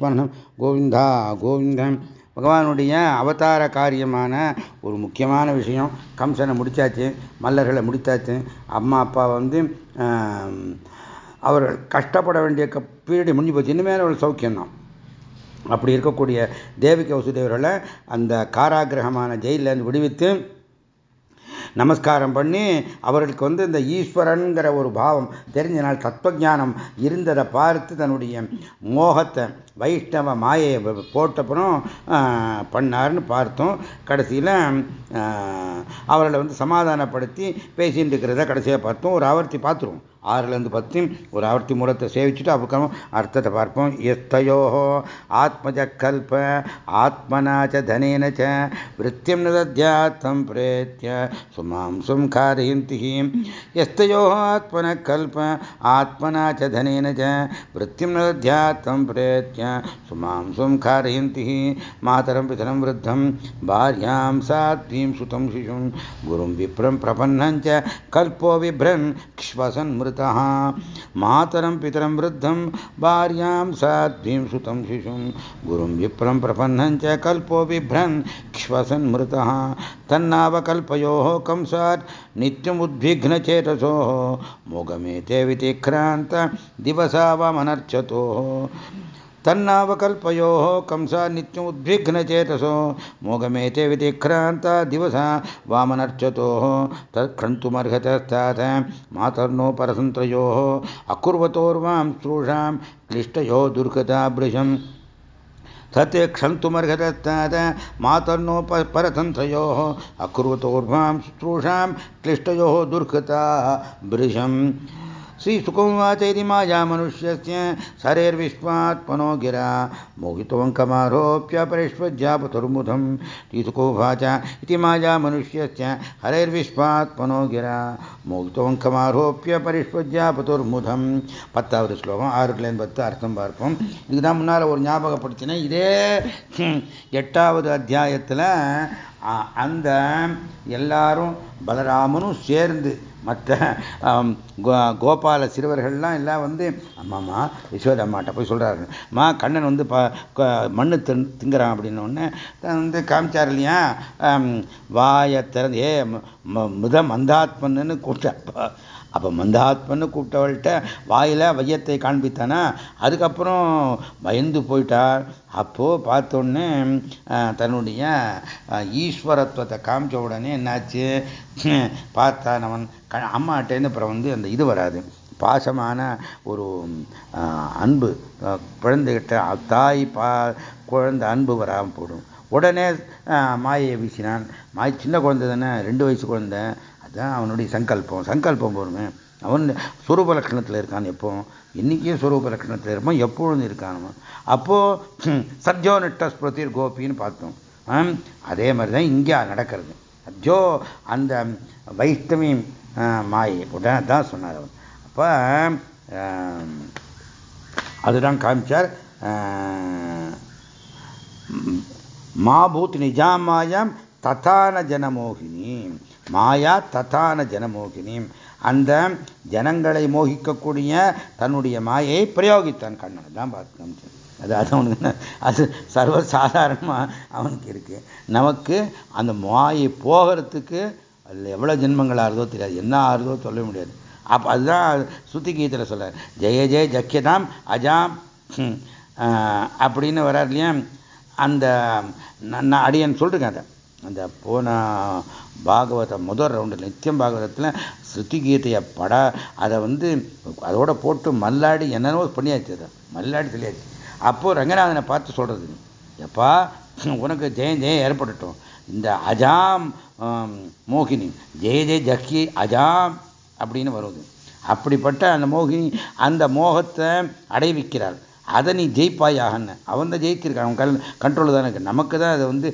கோவிந்தா கோவிந்தம் பகவானுடைய அவதார காரியமான ஒரு முக்கியமான விஷயம். கம்சனை முடித்தாச்சு மல்லர்களை முடித்தாச்சு. அம்மா அப்பா வந்து அவர்கள் கஷ்டப்பட வேண்டிய பீரியட் முடிஞ்சு போச்சு. இனிமேல் அவர்கள் சௌக்கியம்தான். அப்படி இருக்கக்கூடிய தேவிக வசுதேவர்களை அந்த காராகிரகமான ஜெயிலேருந்து விடுவித்து நமஸ்காரம் பண்ணி அவர்களுக்கு வந்து இந்த ஈஸ்வரன்கிற ஒரு பாவம் தெரிஞ்ச நாள் தத்துவஜானம் இருந்ததை பார்த்து தன்னுடைய மோகத்தை வைஷ்ணவ மாயையை போட்டப்புறம் பண்ணார்னு பார்த்தோம். கடைசியில் அவர்களை வந்து சமாதானப்படுத்தி பேசிட்டு இருக்கிறத கடைசியாக பார்த்தோம். ஒரு ஆவர்த்தி பார்த்துருவோம். ஆறுலேருந்து பத்தையும் ஒரு ஆவர்த்தி மூலத்தை சேவிச்சுட்டு அப்புறம் அர்த்தத்தை பார்ப்போம். எஸ்தையோ ஆத்மஜ கல்ப ஆத்மனாச்ச தனேனச்ச விருத்தியம் நிதத்தியாத்தம் பிரேத்திய சுமாம்சும் காரயந்திஹீம். எஸ்தையோ ஆத்மன கல்ப ஆத்மனாச்ச தனேனச்ச விருத்தியம் நிதத்தியாத்தம் பிரேத்திய சுமாம்சும் காரயந்திஹி மாதரம் பிதரம் விருத்தம் பாரியாம் சாத்வீம் சுதம் சிசும் குரும் விப்ரம் பிரபன்னஞ்ச கல்போ விப்ரன் கிஷ்வசன் மிருத் मृतः। मातरं, पितरं, वृद्धं, भार्यां, साध्वीं, सुतं, शिशुं, गुरुं विप्रं प्रपन्नं च कल्पो बिभ्रन् क्ष्वसन् मृतः तन्नावकल्पयोः कंसात् नित्यमुद्विघ्नचेतसोः। मोघमेते वितिक्रान्त दिवसावमनर्चतोः। तन्नावकल्पयोः कंसा नित्यमुद्विघ्नचेतसो मोगमेते विधिक्रान्ता दिवसा वामनर्चतोः तत्क्षन्तुमर्हतस्तात् मातर्नो परतन्त्रयोः अकुर्वतोर्वां स्त्रूषां क्लिष्टयो दुर्गताभृशम्। तत् क्षन्तुमर्हतस्तात् मातर्नो परतन्त्रयोः अकुर्वतोर्वां स्त्रूषां क्लिष्टयोः दुर्गता भृशम् श्रीसुकुवाच इति माया मनुष्यस्य सरेर्विश्वात्मनो गिरा मोहितोऽङ्कमारोप्य परिष्वज्यापतुर्मुधं श्रीसुकोवाच इति माया मनुष्यस्य हरेर्विश्वात्मनो गिरा மோகித்தோங்கமாரோப்பிய பரிஷ்வஜாபதுர்முதம் பத்தாவது ஸ்லோகம் ஆறுலேருந்து பத்து அர்த்தம் பார்ப்போம் இதுதான் முன்னால் ஒரு ஞாபகப்படுத்தினேன் இதே எட்டாவது அத்தியாயத்தில் அந்த எல்லாரும் பலராமனும் சேர்ந்து மற்ற கோபால சிறுவர்கள்லாம் எல்லாம் வந்து அம்மாம்மா யசோதம்மாட்ட போய் சொல்கிறாரு அம்மா கண்ணன் வந்து ப மண்ணு திங்குறான் அப்படின்னு ஒன்று வந்து காமிச்சார் இல்லையா? வாயை திறந்து ஏ முத மந்தாத்மன்னு கூப்பிட்டப்பா அப்போ மந்தாத்மன்னு கூப்பிட்டவள்கிட்ட வாயில் வையத்தை காண்பித்தானா? அதுக்கப்புறம் பயந்து போயிட்டார் அப்போது பார்த்தோன்னே தன்னுடைய ஈஸ்வரத்துவத்தை காமிச்ச உடனே என்னாச்சு? பார்த்தா அவன் அம்மாட்டேருந்து அப்புறம் வந்து அந்த இது வராது. பாசமான ஒரு அன்பு. குழந்தைகிட்ட தாய் பா குழந்தை அன்பு வராமல் போடும் உடனே மாயை வீசினான். மாய் சின்ன குழந்தை தானே ரெண்டு வயசு குழந்தை. தான் அவனுடைய சங்கல்பம். சங்கல்பம் போருமே. அவன் சுரூப லட்சணத்தில் இருக்கான் எப்போ? இன்னைக்கும் சுரூப லட்சணத்தில் இருப்பான் எப்பொழுதும் இருக்கான் அப்போது சத்யோ நிட்ட ஸ்பிருதிர் கோபின்னு பார்த்தோம். அதே மாதிரி தான் இங்கே நடக்கிறது. சத்யோ அந்த வைஷ்ணவி மாயை உடனே தான் சொன்னார் அவன் அப்போ அதுதான் காமிச்சார். மாபூத் நிஜாமாயம் ததான ஜனமோகினி. மாயா ததான ஜனமோகினி. அந்த ஜனங்களை மோகிக்கக்கூடிய தன்னுடைய மாயை பிரயோகித்தான் கண்ணன். தான் பார்த்து அது அது அவனுக்கு அது சர்வசாதாரணமாக அவனுக்கு இருக்குது நமக்கு அந்த மாயை போகிறதுக்கு அதில் எவ்வளோ ஜென்மங்கள் ஆறுதோ தெரியாது. என்ன ஆறுதோ சொல்ல முடியாது. அப்போ அதுதான் சுத்தி கீதையில் சொல்ல ஜெய ஜெய ஜக்கியதாம் அஜாம் அப்படின்னு வரார் இல்லையா? அந்த நான் அடியன் சொல்லிருக்கேன் அதை. அந்த போன பாகவத முதல் ரவுண்டு நித்தியம் பாகவதத்தில் ஸ்ருதி கீதையை பட அதை வந்து அதோட போட்டு மல்லாடி என்னென்னவோ பண்ணியாச்சு அதை. மல்லாடி சொல்லியாச்சு. அப்போது ரங்கநாதனை பார்த்து சொல்கிறது எப்பா உனக்கு ஜெயம் ஜெயம் ஏற்பட்டுட்டோம் இந்த அஜாம் மோகினி. ஜெய ஜெய ஜக்கி அஜாம் அப்படின்னு வருது. அப்படிப்பட்ட அந்த மோகினி அந்த மோகத்தை அடைவிக்கிறாள். அதை நீ ஜெயிப்பாயாகன்னு அவன் தான் ஜெயிச்சிருக்கான் அவன் கல் கண்ட்ரோல் தானே இருக்கு. நமக்கு தான் அதை வந்து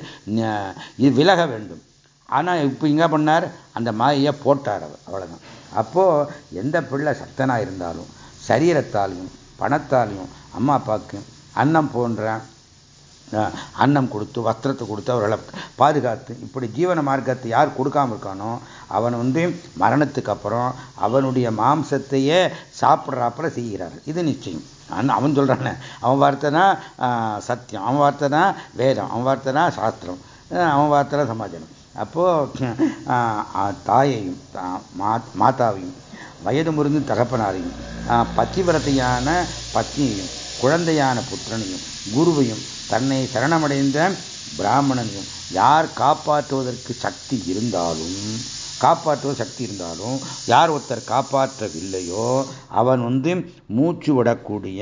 விலக வேண்டும். ஆனால் இப்போ இங்கே பண்ணார் அந்த மாயை போட்டார் அவர். அவ்வளோதான் அப்போது எந்த பிள்ளை சத்தனாக இருந்தாலும் சரீரத்தாலையும் பணத்தாலையும் அம்மா அப்பாவுக்கு அன்னம் போன்ற அன்னம் கொடுத்து வஸ்திரத்தை கொடுத்து அவர்களை பாதுகாத்து இப்படி ஜீவன மார்க்கத்தை யார் கொடுக்காம இருக்கானோ அவன் வந்து மரணத்துக்கு அப்புறம் அவனுடைய மாம்சத்தையே சாப்பிட்றாப்புல செய்கிறார். இது நிச்சயம். அவன் சொல்கிறானே அவன் வார்த்தைனா சத்தியம். அவன் வார்த்தைனா வேதம். அவன் வார்த்தைனா சாஸ்திரம். அவன் வார்த்தை சமாஜனம் அப்போது தாயையும் மாதாவையும் வயது முறிந்து தகப்பனாரையும் பத்திவிரத்தையான பத்னியையும் குழந்தையான புத்திரனையும் குருவையும் தன்னை சரணமடைந்த பிராமணனையும் யார் காப்பாற்றுவதற்கு சக்தி இருந்தாலும் காப்பாற்றுவது சக்தி இருந்தாலும் யார் ஒருத்தர் காப்பாற்றவில்லையோ அவன் வந்து மூச்சு விடக்கூடிய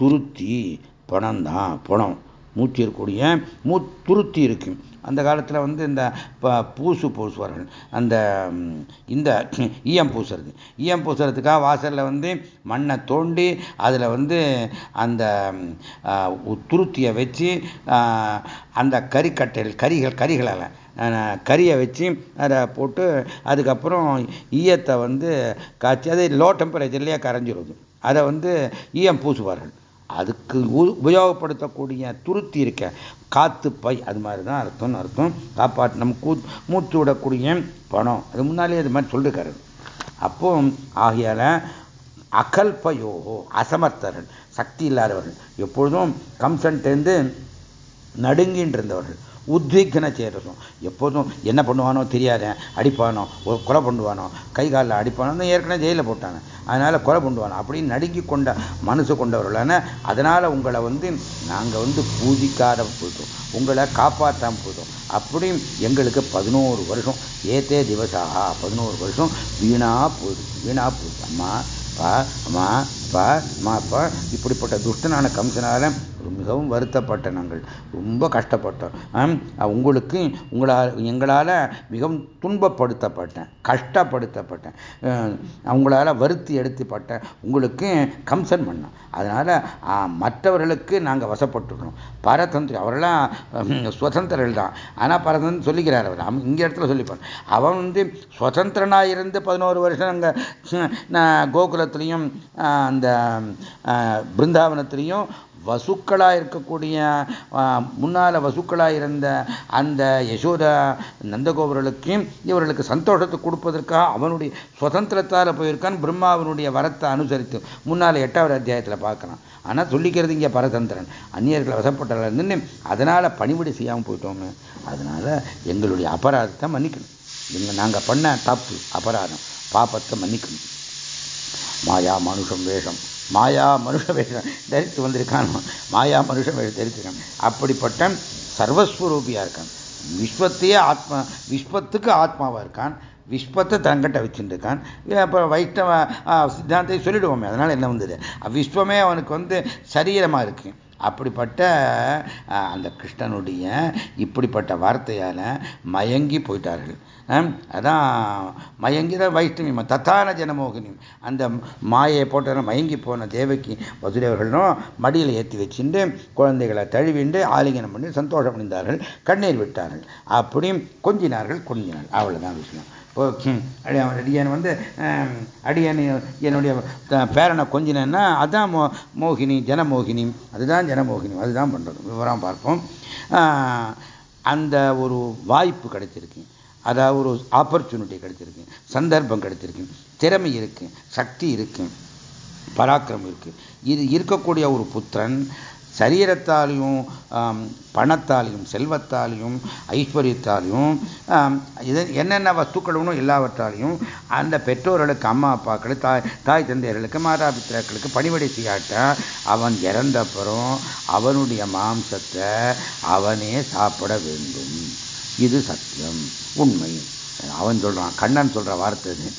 துருத்தி பணம் தான் பணம். மூச்சு இருக்கக்கூடிய மூ துருத்தி இருக்கு. அந்த காலத்தில் வந்து இந்த பூசு பூசுவார்கள். அந்த இந்த ஈயம் பூசுறது. ஈயம் பூசுறதுக்காக வாசலில் வந்து மண்ணை தோண்டி அதில் வந்து அந்த துருத்தியை வச்சு அந்த கறிக்கட்டைகள் கறிகள் கறிகளால் கறியை வச்சு அதை போட்டு அதுக்கப்புறம் ஈயத்தை வந்து காய்ச்சி அது லோ டெம்பரேச்சர்லேயே கரைஞ்சிருது. அதை வந்து ஈயம் பூசுவார்கள். அதுக்கு உபயோகப்படுத்தக்கூடிய துருத்தி இருக்க காத்து பை அது மாதிரி தான் அர்த்தம்னு அர்த்தம். காப்பாற்று நம்ம கூ மூச்சு விடக்கூடிய பணம். அது முன்னாலே அது மாதிரி சொல்லிருக்காரு. அப்போ ஆகியால அகல்பயோகோ அசமர்த்தர்கள் சக்தி இல்லாதவர்கள். எப்பொழுதும் கம்சன்ட்டேருந்து நடுங்கின்னு இருந்தவர்கள் உத்விக்ன சேரசும் எப்போதும் என்ன பண்ணுவானோ தெரியாத அடிப்பானோ கொலை பண்ணுவானோ கை காலில் அடிப்பானோ ஏற்கனவே ஜெயிலில் போட்டாங்க அதனால் கொலை பண்ணுவானோ. அப்படின்னு நடுங்கி கொண்ட மனசு கொண்டவர்களான அதனால் உங்களை வந்து நாங்கள் வந்து பூஜிக்காத போதும் உங்களை காப்பாற்றாமல் போதும் அப்படி எங்களுக்கு பதினோரு வருஷம். ஏத்தே திவசாகா பதினோரு வருஷம் வீணா போயிடுச்சு. வீணா போயிடுச்சு. அம்மா பா அம்மா பா அம்மா அப்பா இப்படிப்பட்ட துஷ்டனான கம்சனால மிகவும் வருத்தப்பட்ட நாங்கள் ரொம்ப கஷ்டப்பட்டோம். உங்களுக்கு உங்களால் எங்களால் மிகவும் துன்பப்படுத்தப்பட்டேன் கஷ்டப்படுத்தப்பட்டேன். அவங்களால் வருத்தி எடுத்துப்பட்டேன். உங்களுக்கு கம்சன் பண்ணோம். அதனால் மற்றவர்களுக்கு நாங்கள் வசப்பட்டுருக்கோம் பரதந்திரி அவரெல்லாம் சுதந்திரர்கள் தான். ஆனால் பரதந்திரன் சொல்லிக்கிறார் அவர். அவன் இங்கே இடத்துல சொல்லிப்பார். அவன் வந்து சுதந்திரனாக இருந்து பதினோரு வருஷம் அங்கே கோகுலத்திலையும் அந்த பிருந்தாவனத்திலையும் வசுக்களாக இருக்கக்கூடிய முன்னால் வசுக்களாக இருந்த அந்த யசோதா நந்தகோபர்களுக்கும் இவர்களுக்கு சந்தோஷத்தை கொடுப்பதற்காக அவனுடைய சுதந்திரத்தால் போயிருக்கான் பிரம்மாவனுடைய வரத்தை அனுசரித்து. முன்னால் எட்டாவது அத்தியாயத்தில் பார்க்கலாம். ஆனால் சொல்லிக்கிறது இங்கே பரதந்திரன். அந்நியர்களை வசப்பட்டால் அதனால் பணிவிடை செய்யாமல் போயிட்டோமே. அதனால் எங்களுடைய அபராதத்தை மன்னிக்கணும். எங்கள் நாங்கள் பண்ண தப்பு அபராதம். பாப்பத்தை மன்னிக்கணும். மாயா மனுஷம் வேஷம். மாயா மனுஷ வேஷம் தரித்து வந்திருக்கான்? மாயா மனுஷ வேஷம் தரித்திருக்கான் அப்படிப்பட்ட சர்வஸ்வரூபியா இருக்கான். விஸ்வத்தையே ஆத்மா விஸ்வத்துக்கு ஆத்மாவா இருக்கான். விஸ்வத்தை தங்கிட்ட வச்சுருக்கான் இப்போ வைஷ்ணவ சித்தாந்தை சொல்லிடுவோமே. அதனால் என்ன வந்தது? விஸ்வமே அவனுக்கு வந்து சரீரமாக இருக்கு. அப்படிப்பட்ட அந்த கிருஷ்ணனுடைய இப்படிப்பட்ட வார்த்தையால் மயங்கி போயிட்டார்கள். அதான் மயங்கி தான் வைஷ்ணவி தத்தான ஜனமோகினி. அந்த மாயை போட்ட மயங்கி போன தேவகி வசுதேவர்களும் மடியில் ஏற்றி வச்சுட்டு குழந்தைகளை தழுவிண்டு ஆலிங்கனம் பண்ணி சந்தோஷம் அடைந்தார்கள். கண்ணீர் விட்டார்கள். அப்படியும் கொஞ்சினார்கள் கொஞ்சினார்கள். அவ்வளோதான் விஷயம் அடியன் வந்து அடியன் என்னுடைய பேரனை கொஞ்சினேன்னா அதுதான் மோ மோகினி ஜனமோகினி. அதுதான் ஜனமோகினி. அதுதான் பண்ணுறது விவரம் பார்ப்போம். அந்த ஒரு வாய்ப்பு கிடைச்சிருக்கு. அதாவது ஒரு ஆப்பர்ச்சுனிட்டி கிடைச்சிருக்கு. சந்தர்ப்பம் கிடைச்சிருக்கு. திறமை இருக்கு. சக்தி இருக்கு. பராக்கிரம் இருக்கு. இது இருக்கக்கூடிய ஒரு புத்திரன் சரீரத்தாலையும் பணத்தாலையும் செல்வத்தாலையும் ஐஸ்வர்யத்தாலையும் இது என்னென்ன வஸ்துக்கள் வேணும் எல்லாவற்றாலையும் அந்த பெற்றோர்களுக்கு அம்மா அப்பாக்களுக்கு தாய் தாய் தந்தையர்களுக்கு மாதா பித்திராக்களுக்கு பணிவடை செய்யாட்ட அவன் இறந்தப்புறம் அவனுடைய மாம்சத்தை அவனே சாப்பிட வேண்டும். இது சத்தியம். உண்மை. அவன் சொல்கிறான் கண்ணன் சொல்கிற வார்த்தை இது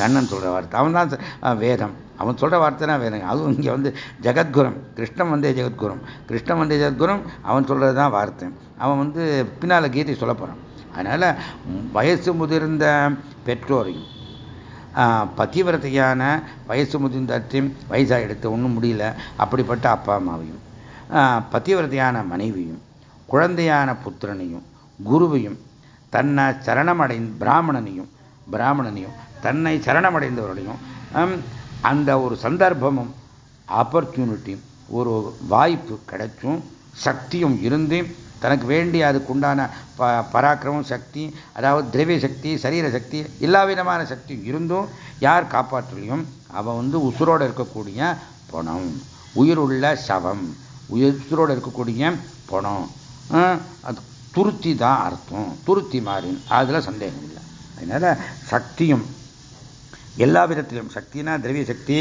கண்ணன் சொல்கிற வார்த்தை. அவன் தான் வேதம். அவன் சொல்கிற வார்த்தை தான் வேதம். அதுவும் இங்கே வந்து ஜெகத்குரம். கிருஷ்ணன் வந்தே ஜெகத்குரம். கிருஷ்ணன் வந்தே ஜெகத்குரம் அவன் சொல்கிறது தான் வார்த்தை. அவன் வந்து பின்னால் கீதை சொல்ல போகிறான் அதனால் வயசு முதிர்ந்த பெற்றோரையும் பதிவிரதையான வயசு முதிர்ந்த வயசாக எடுத்து ஒன்றும் முடியல அப்படிப்பட்ட அப்பா அம்மாவையும் பதிவிரதையான மனைவியும் குழந்தையான புத்திரனையும் குருவையும் தன்னை சரணமடை பிராமணனையும் பிராமணனையும் தன்னை சரணமடைந்தவர்களையும் அந்த ஒரு சந்தர்ப்பமும் ஆப்பர்ச்சுனிட்டியும் ஒரு வாய்ப்பு கிடைச்சும் சக்தியும் இருந்து தனக்கு வேண்டிய அதுக்குண்டான ப பராக்கிரமம் சக்தி அதாவது திரவிய சக்தி சரீர சக்தி எல்லா விதமான சக்தியும் இருந்தும் யார் காப்பாற்றலையும் அவன் வந்து உசுரோடு இருக்கக்கூடிய பணம். உயிருள்ள சவம். உயிர் உசுரோடு இருக்கக்கூடிய பணம். அது துருத்தி தான் அர்த்தம். துருத்தி மாறின். அதில் சந்தேகம் இல்லை. அதனால் சக்தியும் எல்லா விதத்திலும் சக்தினா திரவிய சக்தி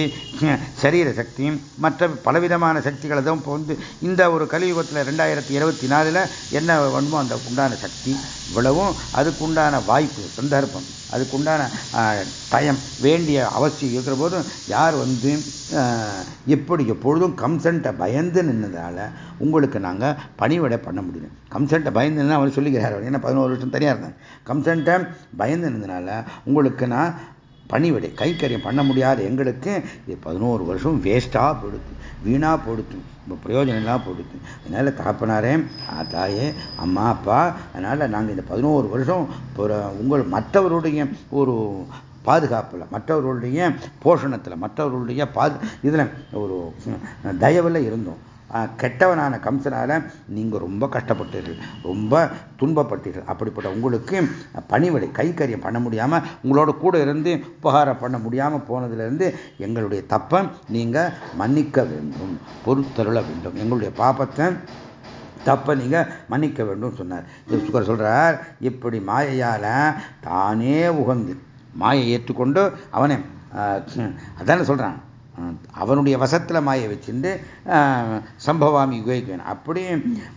சரீர சக்தி மற்ற பலவிதமான சக்திகளை தான் இப்போ வந்து இந்த ஒரு கலியுகத்தில் ரெண்டாயிரத்தி இருபத்தி நாலில் என்ன வேணுமோ அந்த உண்டான சக்தி இவ்வளவும் அதுக்குண்டான வாய்ப்பு சந்தர்ப்பம் அதுக்குண்டான டயம் வேண்டிய அவசியம் இருக்கிற போதும் யார் வந்து எப்படி எப்பொழுதும் கம்சண்ட்டை பயந்து நின்றதால உங்களுக்கு நாங்கள் பணிவிடை பண்ண முடியும். கம்சண்ட்டை பயந்து நின்று அவர் சொல்லிக்கிறார். ஏன்னா பதினோரு வருஷம் தனியாக இருந்தாங்க கம்சண்ட்டை பயந்து நின்றதுனால உங்களுக்கு நான் பணிவிடை கைக்கரியம் பண்ண முடியாத எங்களுக்கு இது பதினோரு வருஷம் வேஸ்ட்டாக போடுது வீணாக போடுது இப்போ பிரயோஜனம்லாம் போடுது அதனால் தகப்பனாரே தாயே அம்மா அப்பா அதனால் நாங்கள் இந்த பதினோரு வருஷம் உங்கள் மற்றவருடைய ஒரு பாதுகாப்பில் மற்றவர்களுடைய போஷணத்தில் மற்றவர்களுடைய பாது இதில் ஒரு தயவில் இருந்தோம். கெட்டவனான கம்சனால நீங்கள் ரொம்ப கஷ்டப்பட்டீர்கள் ரொம்ப துன்பப்பட்டீர்கள். அப்படிப்பட்ட உங்களுக்கு பணிவிடை கைக்கரியம் பண்ண முடியாமல் உங்களோட கூட இருந்து உபகாரம் பண்ண முடியாமல் போனதுலேருந்து எங்களுடைய தப்பை நீங்கள் மன்னிக்க வேண்டும் பொறுத்தருள வேண்டும். எங்களுடைய பாப்பத்தை தப்பை நீங்கள் மன்னிக்க வேண்டும் சொன்னார். சுகர் சொல்கிறார் இப்படி மாயையால் தானே உகந்து மாயை ஏற்றுக்கொண்டு அவனே அதான சொல்கிறான் அவனுடைய வசத்தில் மாயை வச்சுட்டு சம்பவாமி யுகிக்கணும் அப்படி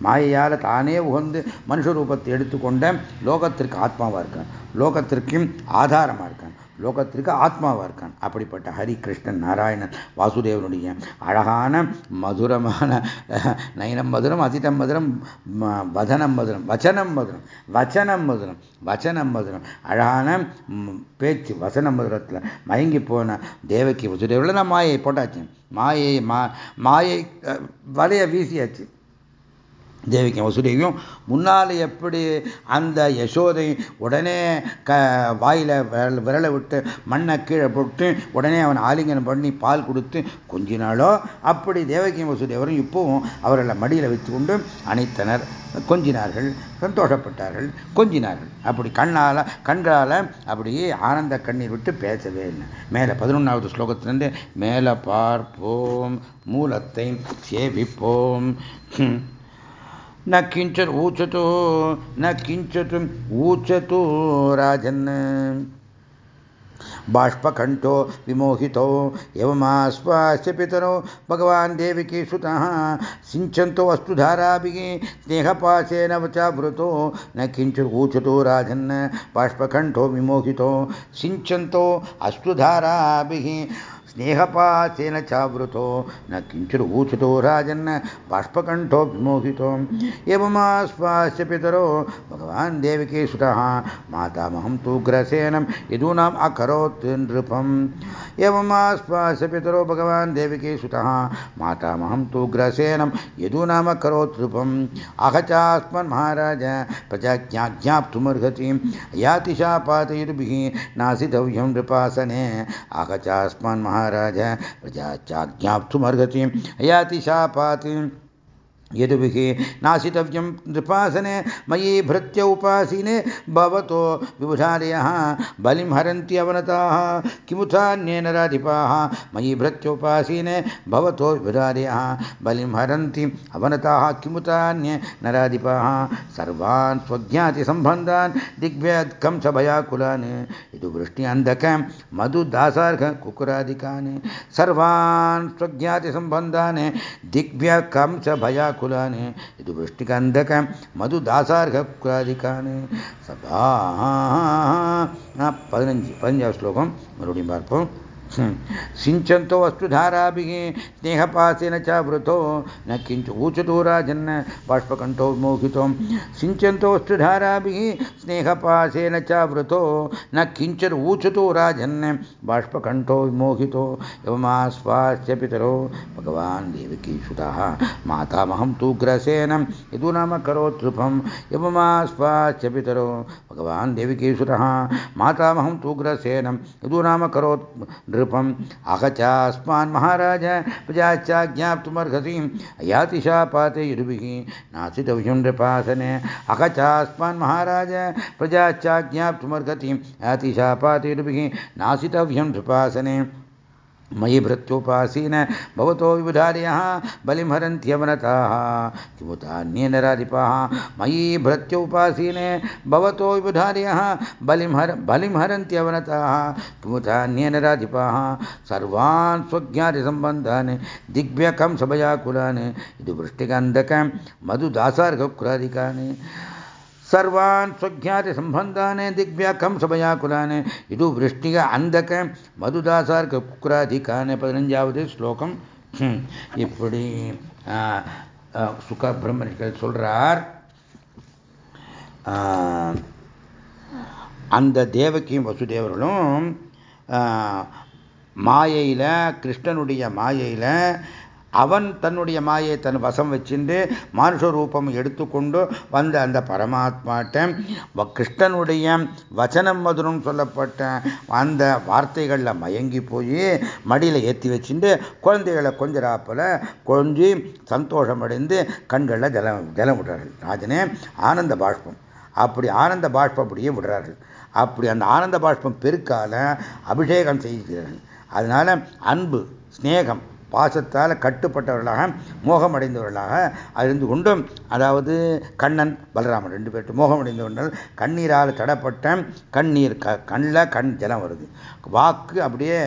மாயையால் தானே உகந்து மனுஷ ரூபத்தை எடுத்துக்கொண்ட லோகத்திற்கு ஆத்மாவாக இருக்கான். லோகத்திற்கும் ஆதாரமாக இருக்கான். லோகத்திற்கு ஆத்மாவாக இருக்கான். அப்படிப்பட்ட ஹரி கிருஷ்ணன் நாராயணன் வாசுதேவனுடைய அழகான மதுரமான நயனம் மதுரம் அதிதம் மதுரம் வதனம் மதுரம் வச்சனம் மதுரம் வச்சனம் மதுரம் வச்சனம் மதுரம். அழகான பேச்சு வசனம் மதுரத்தில் மயங்கி போன தேவக்கி வசுதேவில் நான் மாயை போட்டாச்சு. மாயை மா மாயை வலைய வீசியாச்சு. தேவிக்கு வசுதேவியும் முன்னால் எப்படி அந்த யசோதை உடனே க வாயில் விரல் விரலை விட்டு மண்ணை கீழே போட்டு உடனே அவன் ஆலிங்கனம் பண்ணி பால் கொடுத்து கொஞ்சினாலோ அப்படி தேவகி வசுதேவரும் இப்போவும் அவர்களை மடியில் வைத்து கொண்டு அணைத்தனர். கொஞ்சினார்கள் சந்தோஷப்பட்டார்கள் கொஞ்சினார்கள். அப்படி கண்ணால் கண்களால் அப்படியே ஆனந்த கண்ணீர் விட்டு பேசவே இல்லை. மேலே பதினொன்றாவது ஸ்லோகத்திலிருந்து மேலே பார்ப்போம் மூலத்தை சேவிப்போம். न किञ्चित् ऊचतो, न किञ्चित् ऊचतो राजन्। बाष्पकण्ठो विमोहितो एवमाश्वास्य पितरो, भगवान् देविकी सुतः, सिञ्चन्तो वस्तुधाराभिः, स्नेहपाशेन वचावृतो, न किञ्चित् ऊचतो राजन्। बाष्पकण्ठो विमोहितो, सिञ्चन्तो अस्तुधाराभिः स्नेहपासेन चावृतो न किञ्चिदूचितो राजन् बाष्पकण्ठो विमोहितो एवमाश्वास्य पितरो भगवान् देवकी सुतः मातामहं तु ग्रसेनं यदूनाम् अकरोत् नृपम् यममास्पाशपितरो भगवान् देविकी सुतः। मातामहं तु ग्रसेनं, यदूनाम करोत्सृपम् अह चास्मन्महाराज प्रजाज्ञाज्ञाप्तुमर्हति। यातिशापातयुर्भिः नासितव्यं नृपासने। अह चास्मन्महाराज यातिशा यातिशापातिम् यदुभिः नाशितव्यं नृपासने मयि भृत्य उपासीने भवतो विबुधादयः बलिं हरन्ति अवनताः किमुथान्येन राधिपाः मयि भृत्योपासीने भवतो विबुधादयः बलिं हरन्ति अवनताः किमुतान्ये नराधिपाः सर्वान् स्वज्ञातिसम्बन्धान् दिग्भ्यत्कंसभयाकुलान् इदु वृष्टि अन्धक मधुदासार्घ कुकुरादिकान् सर्वान् स्वज्ञातिसम्बन्धान् दिग्भ्य कंसभयाकुलान् குலானு இது விருஷ்டிகந்தக மது தாசார்க குலாதிக்கானு சபா பதினஞ்சு பதினஞ்சாவது ஸ்லோகம் மறுபடியும் பார்ப்போம் सिञ्चन्तो वस्तुधाराभिः स्नेहपासेन च वृतो न किञ्च ऊचतो राजन्न बाष्पकण्ठो मोहितो सिञ्चन्तो वस्तुधाराभिः स्नेहपासेन च वृतो न किंचन ऊचतो राजन् मोहितो। विमोहितो एवमास्वास्य पितरो, भगवान् देवकीसुतः मातामहं तु ग्रसेन यदु नाम करोत्सुपम् एवमास्वास्य पितरो, भगवान् देवकीसुतः मातामहं तू ग्रसेन यदू नाम करो कृपम् अहचास्मान् महाराज प्रजाश्चाज्ञाप्तुमर्हसि अयातिशापाते नासी नासितव्यं नृपासने अहचास्मान् महाराज प्रजाश्चाज्ञाप्तुमर्हति अयातिशापाते नासी नासितव्यं नृपासने मयि भृत्योपासीन भवतो विबुधार्यः बलिमहरन्त्यवनताः किमुतान्येनराधिपाः मयि भृत्योपासीने भवतो विबुधार्यः बलिमहर बलिमहरन्त्यवनताः किमुतान्येनराधिपाः सर्वान् स्वज्ञातिसम्बन्धान्, दिग्व्यकं सभयाकुलान् इति वृष्टिगन्धकं ಸರ್ವಾನ್ ಸ್ವಜ್ಞಾತಿ ಸಂಬಂಧಾನೆ ದಿಗ್ವ್ಯಾಕಂ சபயாக்குலானே இது விருஷ்டிக அந்தக மதுதாசார்க்கு குக்குராதிகான பதினஞ்சாவது ஸ்லோகம். இப்படி சுக பிரம்மர்கள் சொல்றார். அந்த தேவக்கியும் வசுதேவர்களும் மாயையில் கிருஷ்ணனுடைய மாயையில் அவன் தன்னுடைய மாயை தன் வசம் வச்சுட்டு மானுஷ ரூபம் எடுத்துக்கொண்டு வந்த அந்த பரமாத்மாட்ட கிருஷ்ணனுடைய வச்சனம் மதுரம் சொல்லப்பட்ட அந்த வார்த்தைகளில் மயங்கி போய் மடியில் ஏற்றி வச்சுட்டு குழந்தைகளை கொஞ்சராப்பில் கொஞ்சி சந்தோஷமடைந்து கண்களில் ஜலம் ஜலம் விடுறார்கள் ராஜனே ஆனந்த பாஷ்பம். அப்படி ஆனந்த பாஷ்பம் அப்படியே விடுறார்கள். அப்படி அந்த ஆனந்த பாஷ்பம் பெருக்கால அபிஷேகம் செய்கிறார்கள். அதனால அன்பு ஸ்நேகம் பாசத்தால் கட்டுப்பட்டவர்களாக மோகமடைந்தவர்களாக இருந்து கொண்டும் அதாவது கண்ணன் பலராமன் ரெண்டு பேர்ட்டு மோகமடைந்தவர்கள் கண்ணீரால் தடப்பட்ட கண்ணீர் க கண்ணில் கண் ஜலம் வருது. வாக்கு அப்படியே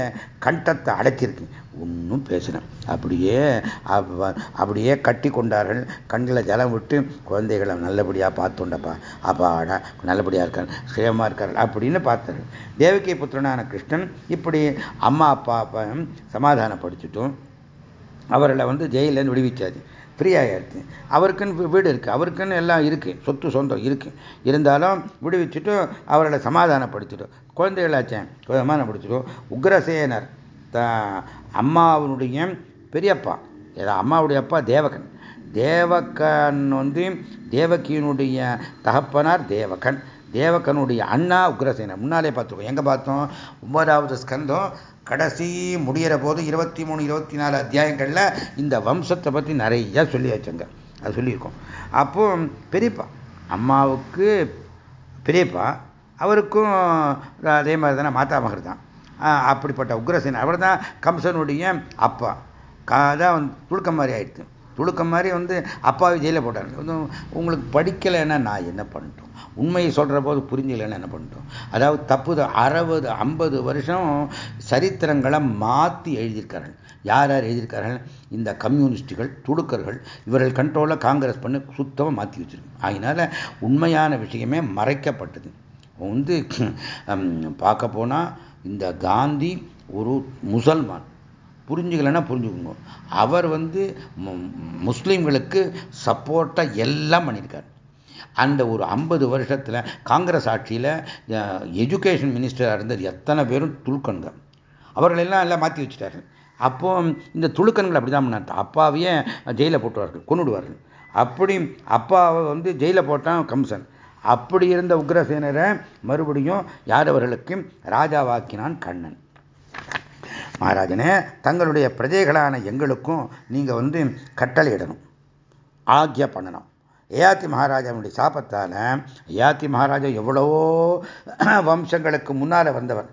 கண்டத்தை அடைச்சிருக்கு ஒன்றும் பேசினேன் அப்படியே அப்படியே கட்டி கொண்டார்கள். கண்களில் ஜலம் விட்டு குழந்தைகளை நல்லபடியாக பார்த்தோண்டப்பா. அப்பாடா நல்லபடியாக இருக்கார் சுயமாக இருக்கார்கள் அப்படின்னு பார்த்தார்கள். தேவகி புத்திரனான கிருஷ்ணன் இப்படி அம்மா அப்பா அப்பா சமாதானப்படுத்திட்டும் அவர்களை வந்து ஜெயிலேருந்து விடுவிச்சாது ஃப்ரீயாகிடுச்சு அவருக்குன்னு வீடு இருக்குது அவருக்குன்னு எல்லாம் இருக்குது சொத்து சொந்தம் இருக்குது இருந்தாலும் விடுவிச்சுட்டு அவர்களை சமாதானப்படுத்திட்டோம் குழந்தைகளாச்சேன் சமாதானப்படுத்திட்டோம் உக்ரசேனர் த அம்மாவினுடைய பெரியப்பா. அம்மாவுடைய அப்பா தேவகன். தேவகன் வந்து தேவகியினுடைய தகப்பனார் தேவகன். தேவகனுடைய அண்ணா உக்ரசேனர். முன்னாலே பார்த்துருக்கோம் எங்கே பார்த்தோம்? ஒன்பதாவது ஸ்கந்தம் கடைசி முடிகிற போது இருபத்தி மூணு இருபத்தி நாலு அத்தியாயங்களில் இந்த வம்சத்தை பற்றி நிறையா சொல்லி வச்சுங்க. அது சொல்லியிருக்கோம். அப்போ பெரியப்பா அம்மாவுக்கு பெரியப்பா அவருக்கும் அதே மாதிரி தானே மாத்தாமகர் தான். அப்படிப்பட்ட உக்ரசேன். அவர் தான் கம்சனுடைய அப்பா. அதான் துளுக்கம் மாதிரி ஆயிடுச்சு. துளுக்கம் மாதிரி வந்து அப்பாவை ஜெயிலில் போட்டாங்க உங்களுக்கு படிக்கலைன்னா நான் என்ன பண்ணிட்டோம்? உண்மையை சொல்கிற போது புரிஞ்சலைன்னு என்ன பண்ணிட்டோம்? அதாவது தப்பு அறுபது ஐம்பது வருஷம் சரித்திரங்களை மாற்றி எழுதியிருக்கார்கள். யார் யார் எழுதியிருக்கார்கள்? இந்த கம்யூனிஸ்டுகள் துடுக்கர்கள் இவர்கள் கண்ட்ரோலில் காங்கிரஸ் பண்ணு சுத்தமாக மாற்றி வச்சிருக்கு அதனால் உண்மையான விஷயமே மறைக்கப்பட்டது. வந்து பார்க்க போனால் இந்த காந்தி ஒரு முசல்மான். புரிஞ்சுக்கலைன்னா புரிஞ்சுக்கோங்க. அவர் வந்து முஸ்லீம்களுக்கு சப்போர்ட்டாக எல்லாம் பண்ணியிருக்கார். அந்த ஒரு ஐம்பது வருஷத்தில் காங்கிரஸ் ஆட்சியில் எஜுகேஷன் மினிஸ்டராக இருந்தது எத்தனை பேரும் துளுக்கன்கள் அவர்களெல்லாம் எல்லாம் மாற்றி வச்சுட்டார்கள். அப்போ இந்த துளுக்கன்கள் அப்படி தான் பண்ணார் அப்பாவையே ஜெயிலில் போட்டுவார்கள் கொண்டுடுவார்கள் அப்படி அப்பாவை வந்து ஜெயிலில் போட்டான் கம்சன். அப்படி இருந்த உக்ரசேனரை மறுபடியும் யாதவர்களுக்கு ராஜாவாக்கினான் கண்ணன். மகாராஜனே தங்களுடைய பிரஜைகளான எங்களுக்கும் நீங்கள் வந்து கட்டளையிடணும். ஆக்கிய பண்ணணும். ஏயாத்தி மகாராஜாவுடைய சாபத்தால் ஏயாத்தி மகாராஜா எவ்வளவோ வம்சங்களுக்கு முன்னால் வந்தவர்.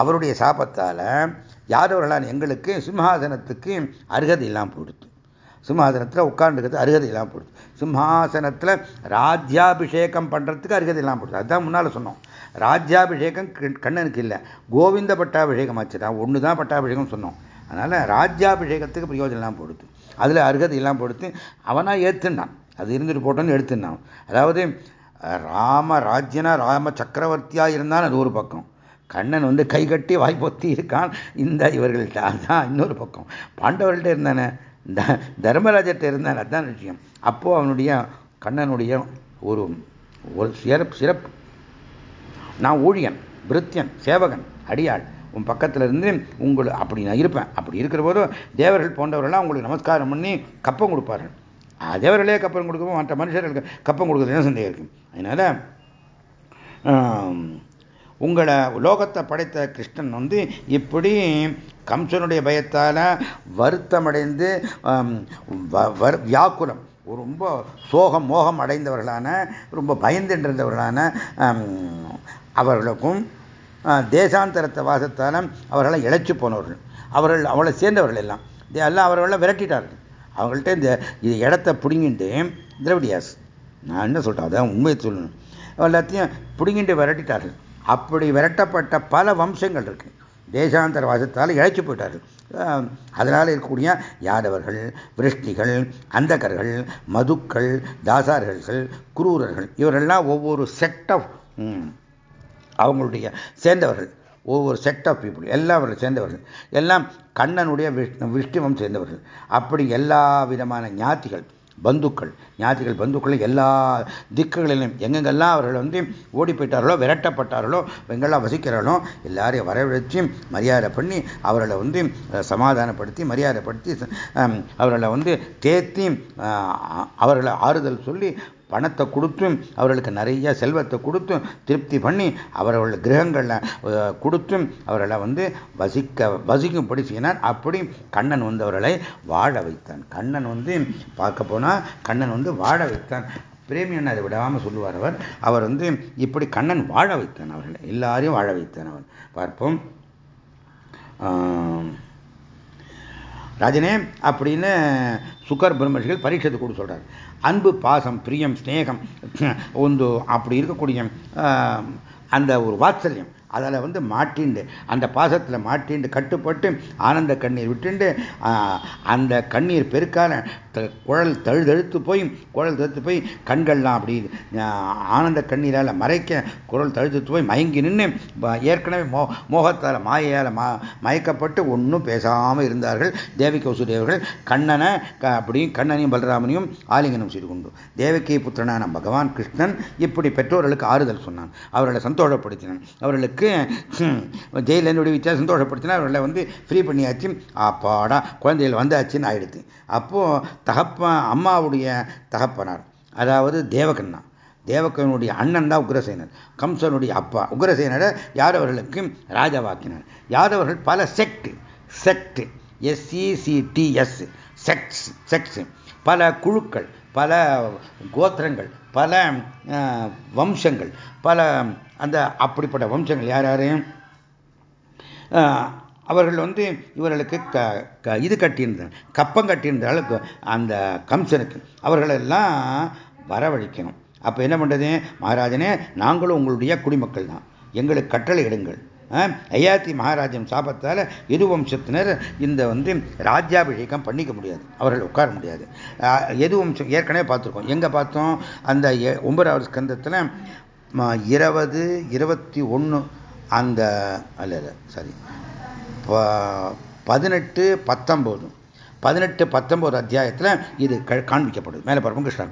அவருடைய சாபத்தால் யாதவர்களான எங்களுக்கு சிம்ஹாசனத்துக்கு அருகதை இல்லாமல் போயிடுது சிம்ஹாசனத்தில் உட்கார்ந்துக்கிறது அருகதை இல்லாமல் போடுது சிம்ஹாசனத்தில் ராஜ்யாபிஷேகம் பண்ணுறதுக்கு அருகதை இல்லாமல் போடுது அதுதான் முன்னால் சொன்னோம். ராஜ்யாபிஷேகம் கண்ணனுக்கு இல்லை. கோவிந்த பட்டாபிஷேகம் ஆச்சு தான் ஒன்று தான் பட்டாபிஷேகம் சொன்னோம். அதனால் ராஜ்யாபிஷேகத்துக்கு பிரயோஜனம் இல்லாமல் போடுது அதில் அருகதை இல்லாமல் போடுத்து அவனாக ஏற்றுனான் அது இருந்துட்டு போட்டோன்னு எடுத்துனான் அதாவது ராம ராஜ்யனா ராம சக்கரவர்த்தியாக இருந்தான் அது ஒரு பக்கம். கண்ணன் வந்து கை கட்டி வாய்ப்பொத்தி இருக்கான். இந்த இவர்கள்ட்ட அதுதான் இன்னொரு பக்கம். பாண்டவர்கள்ட்ட இருந்தானே? த தர்மராஜர்கிட்ட இருந்தான்? அதுதான் விஷயம். அப்போ அவனுடைய கண்ணனுடைய ஒரு ஒரு சிறப்பு சிறப்பு நான் ஊழியன் பிருத்தியன் சேவகன் அடியாள். உன் பக்கத்தில் இருந்து உங்களை அப்படி நான் இருப்பேன். அப்படி இருக்கிற போதும் தேவர்கள் போன்றவர்கள்லாம் உங்களுக்கு நமஸ்காரம் பண்ணி கப்பம் கொடுப்பார்கள். தேவர்களே கப்பம் கொடுக்கவும் மற்ற மனுஷர்களுக்கு கப்பம் கொடுக்குறது என்ன சந்தேகம் இருக்கு? அதனால் உங்களை லோகத்தை படைத்த கிருஷ்ணன் வந்து இப்படி கம்சனுடைய பயத்தால் வருத்தமடைந்து வியாக்குலம் ரொம்ப சோகம் மோகம் அடைந்தவர்களான ரொம்ப பயந்துன்றிருந்தவர்களான அவர்களுக்கும் தேசாந்தரத்தை வாசத்தால் அவர்களை இழைச்சி போனவர்கள். அவர்கள் அவளை சேர்ந்தவர்கள் எல்லாம். எல்லாம் அவர்களை விரட்டிட்டார்கள். அவங்கள்ட்ட இந்த இடத்த பிடுங்கிட்டு திரவிடியாஸ் நான் என்ன சொல்கிறேன் அதான் உண்மையை சொல்லணும். எல்லாத்தையும் பிடுங்கிட்டு விரட்டிட்டார்கள். அப்படி விரட்டப்பட்ட பல வம்சங்கள் இருக்கு. தேசாந்தர வாசத்தால் இழைச்சி போயிட்டார்கள். அதனால் இருக்கக்கூடிய யாதவர்கள் விருஷ்டிகள் அந்தகர்கள் மதுக்கள் தாசார்கள் குரூரர்கள் இவரெல்லாம் ஒவ்வொரு செட் ஆஃப் அவங்களுடைய சேர்ந்தவர்கள். ஒவ்வொரு செட் ஆஃப் பீப்புள் எல்லாவர்கள் சேர்ந்தவர்கள். எல்லாம் கண்ணனுடைய விஷ்ணுவம் சேர்ந்தவர்கள். அப்படி எல்லா விதமான ஞாத்திகள் பந்துக்கள் ஞாத்திகள் பந்துக்கள் எல்லா திக்குகளிலும் எங்கெங்கெல்லாம் அவர்கள் வந்து ஓடி போயிட்டார்களோ விரட்டப்பட்டார்களோ எங்கெல்லாம் வசிக்கிறார்களோ எல்லாரையும் வரவழைச்சி மரியாதை பண்ணி அவர்களை வந்து சமாதானப்படுத்தி மரியாதைப்படுத்தி அவர்களை வந்து தேத்தி அவர்களை ஆறுதல் சொல்லி பணத்தை கொடுத்தும் அவர்களுக்கு நிறைய செல்வத்தை கொடுத்தும் திருப்தி பண்ணி அவர்கள் கிரகங்களில் கொடுத்தும் அவர்களை வந்து வசிக்க வசிக்கும்படி செய்யினார். அப்படி கண்ணன் வந்து அவர்களை வாழ வைத்தான். கண்ணன் வந்து பார்க்க போனால் கண்ணன் வந்து வாழ வைத்தான். பிரேமியன் அதை விடாமல் சொல்லுவார் அவர். அவர் வந்து இப்படி கண்ணன் வாழ வைத்தான் அவர்களை. எல்லாரையும் வாழ வைத்தான் அவர். பார்ப்போம். ராஜனே அப்படின்னு சுகர் பிரம்மர்ஷிகள் பரீட்சத்தை கூட சொல்றார். அன்பு பாசம் பிரியம் ஸ்நேகம் ஒன்று அப்படி இருக்கக்கூடிய அந்த ஒரு வாத்சல்யம். அதில் வந்து மாட்டிண்டு அந்த பாசத்தில் மாட்டிண்டு கட்டுப்பட்டு ஆனந்த கண்ணீர் விட்டுண்டு அந்த கண்ணீர் பெருக்கால குழல் தழுதழுத்து போய் குழல் தழுத்து போய் கண்கள்லாம் அப்படி ஆனந்த கண்ணீரால் மறைக்க குரல் தழுத்து போய் மயங்கி நின்று ஏற்கனவே மோ மோகத்தால் மாயையால் மயக்கப்பட்டு ஒன்றும் பேசாமல் இருந்தார்கள். தேவிக்கு வசுதேவர்கள் கண்ணனை அப்படி கண்ணனையும் பலராமனையும் ஆலிங்கனம் செய்து கொண்டு தேவகி புத்திரனான பகவான் கிருஷ்ணன் இப்படி பெற்றோர்களுக்கு ஆறுதல் சொன்னான். அவர்களை சந்தோஷப்படுத்தினான். அவர்களுக்கு ஜெயிலேருந்து வித்தியாசம் சந்தோஷப்படுத்தினா அவர்களை வந்து ஃப்ரீ பண்ணியாச்சு. அப்பாடா குழந்தைகள் வந்தாச்சுன்னு ஆயிடுது. அப்போது தகப்ப அம்மாவுடைய தகப்பனார் அதாவது தேவகண்ணா தேவகனுடைய அண்ணன் தான் உக்ரசேனர். கம்சனுடைய அப்பா. உக்ரசேனரை யாதவர்களுக்கு ராஜாவாக்கினார். யாதவர்கள் பல sect sect S E C T S sects sects பல குழுக்கள். பல கோத்திரங்கள் பல வம்சங்கள் பல அந்த அப்படிப்பட்ட வம்சங்கள் யார் யாரையும் அவர்கள் வந்து இவர்களுக்கு க இது கட்டியிருந்தார் கப்பம் கட்டியிருந்தால் அந்த கம்சனுக்கு அவர்களெல்லாம் வரவழைக்கணும். அப்போ என்ன பண்ணுறது மகாராஜனே நாங்களும் உங்களுடைய குடிமக்கள் தான் எங்களுக்கு கட்டளை இடுங்கள் ஐயாத்தி மகாராஜம் சாபத்தால் எது வம்சத்தினர் இந்த வந்து ராஜ்யாபிஷேகம் பண்ணிக்க முடியாது. அவர்கள் உட்கார முடியாது. எது வம்சம் ஏற்கனவே பார்த்துருக்கோம். எங்கே பார்த்தோம்? அந்த ஒன்பதாவது ஸ்கந்தத்தில் இருபது இருபத்தி ஒன்று அந்த அல்ல இல்லை சரி பதினெட்டு பத்தொம்போது. பதினெட்டு பத்தொம்போது அத்தியாயத்தில் இது காண்பிக்கப்படுது. மேலே பார்ப்போம் கிருஷ்ணா